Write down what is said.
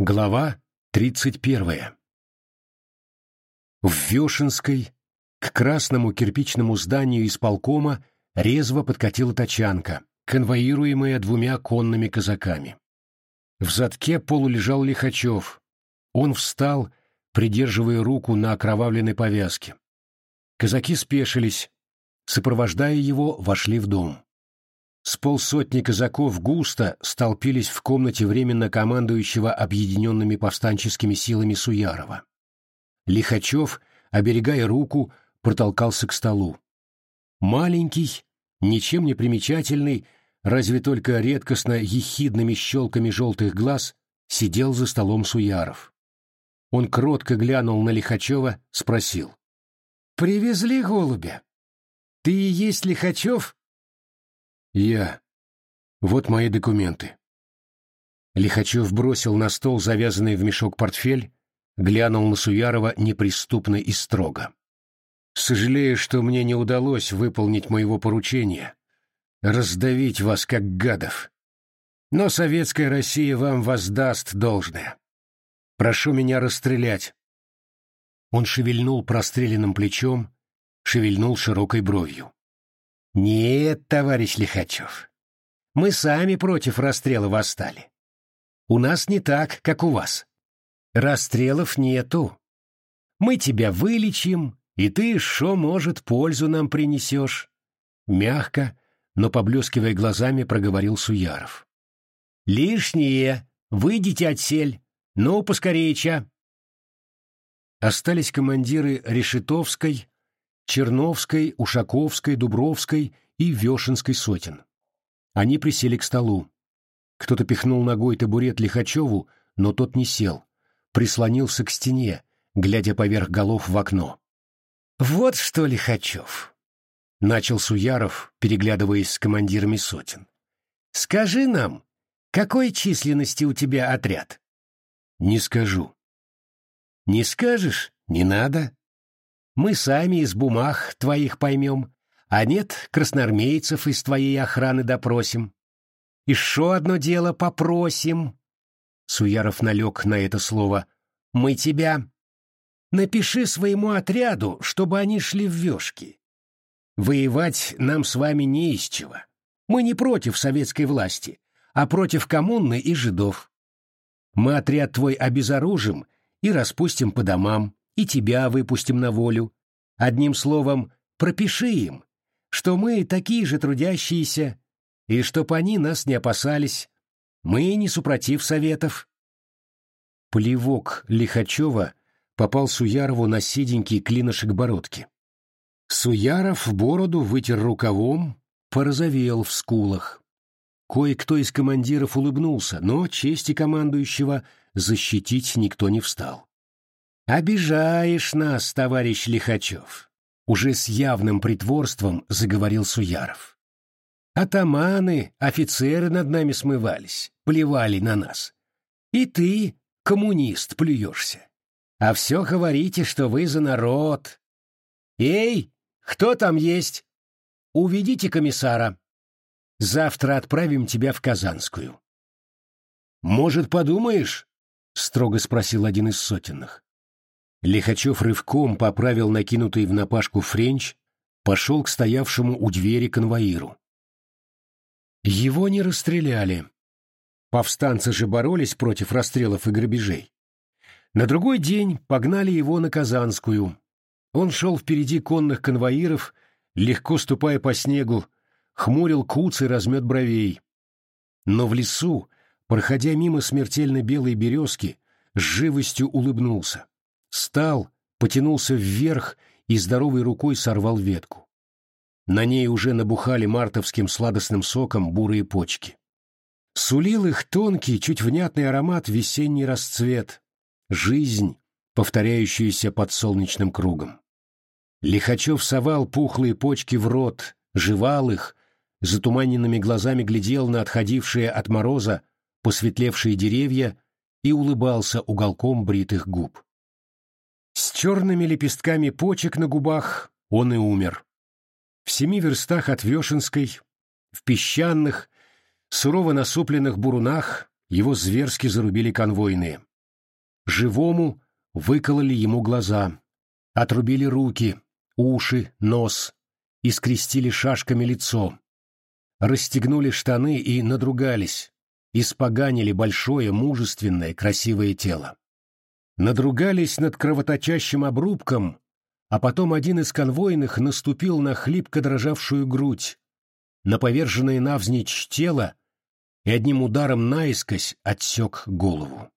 Глава тридцать первая. В Вешенской к красному кирпичному зданию исполкома резво подкатила тачанка, конвоируемая двумя конными казаками. В задке полулежал Лихачев. Он встал, придерживая руку на окровавленной повязке. Казаки спешились. Сопровождая его, вошли в дом. С полсотни казаков густо столпились в комнате временно командующего объединенными повстанческими силами Суярова. Лихачев, оберегая руку, протолкался к столу. Маленький, ничем не примечательный, разве только редкостно ехидными щелками желтых глаз, сидел за столом Суяров. Он кротко глянул на Лихачева, спросил. «Привезли голубя? Ты и есть Лихачев?» «Я. Вот мои документы». Лихачев бросил на стол завязанный в мешок портфель, глянул на Суярова неприступно и строго. «Сожалею, что мне не удалось выполнить моего поручения, раздавить вас как гадов. Но советская Россия вам воздаст должное. Прошу меня расстрелять». Он шевельнул простреленным плечом, шевельнул широкой бровью. Нет, товарищ Лихачев, мы сами против расстрела восстали. У нас не так, как у вас. Расстрелов нету. Мы тебя вылечим, и ты, шо, может, пользу нам принесешь. Мягко, но поблескивая глазами, проговорил Суяров. Лишнее, выйдите отсель. Ну, поскорее, ча. Остались командиры Решетовской, Черновской, Ушаковской, Дубровской и Вешенской сотен. Они присели к столу. Кто-то пихнул ногой табурет Лихачеву, но тот не сел. Прислонился к стене, глядя поверх голов в окно. «Вот что, Лихачев!» — начал Суяров, переглядываясь с командирами сотен. «Скажи нам, какой численности у тебя отряд?» «Не скажу». «Не скажешь? Не надо. Мы сами из бумаг твоих поймем, а нет, красноармейцев из твоей охраны допросим. Еще одно дело попросим. Суяров налег на это слово. Мы тебя. Напиши своему отряду, чтобы они шли в вешки. Воевать нам с вами не из чего. Мы не против советской власти, а против коммуны и жидов. Мы отряд твой обезоружим и распустим по домам и тебя выпустим на волю. Одним словом, пропиши им, что мы такие же трудящиеся, и чтоб они нас не опасались. Мы не супротив советов. Плевок Лихачева попал Суярову на седенький клинышек бородки. Суяров бороду вытер рукавом, порозовел в скулах. Кое-кто из командиров улыбнулся, но чести командующего защитить никто не встал. «Обижаешь нас, товарищ Лихачев!» Уже с явным притворством заговорил Суяров. «Атаманы, офицеры над нами смывались, плевали на нас. И ты, коммунист, плюешься. А все говорите, что вы за народ. Эй, кто там есть? Уведите комиссара. Завтра отправим тебя в Казанскую». «Может, подумаешь?» — строго спросил один из сотенных. Лихачев рывком поправил накинутый в напашку френч, пошел к стоявшему у двери конвоиру. Его не расстреляли. Повстанцы же боролись против расстрелов и грабежей. На другой день погнали его на Казанскую. Он шел впереди конных конвоиров, легко ступая по снегу, хмурил куц и размет бровей. Но в лесу, проходя мимо смертельно белой березки, с живостью улыбнулся. Стал, потянулся вверх и здоровой рукой сорвал ветку. На ней уже набухали мартовским сладостным соком бурые почки. Сулил их тонкий, чуть внятный аромат весенний расцвет, жизнь, повторяющаяся под солнечным кругом. Лихачев совал пухлые почки в рот, жевал их, затуманенными глазами глядел на отходившие от мороза посветлевшие деревья и улыбался уголком бритых губ. Черными лепестками почек на губах он и умер. В семи верстах от Вешенской, в песчаных, сурово насупленных бурунах его зверски зарубили конвойные. Живому выкололи ему глаза, отрубили руки, уши, нос и скрестили шашками лицо. Расстегнули штаны и надругались, испоганили большое, мужественное, красивое тело. Надругались над кровоточащим обрубком, а потом один из конвойных наступил на хлипко дрожавшую грудь, на поверженное навзничь тело и одним ударом наискось отсек голову.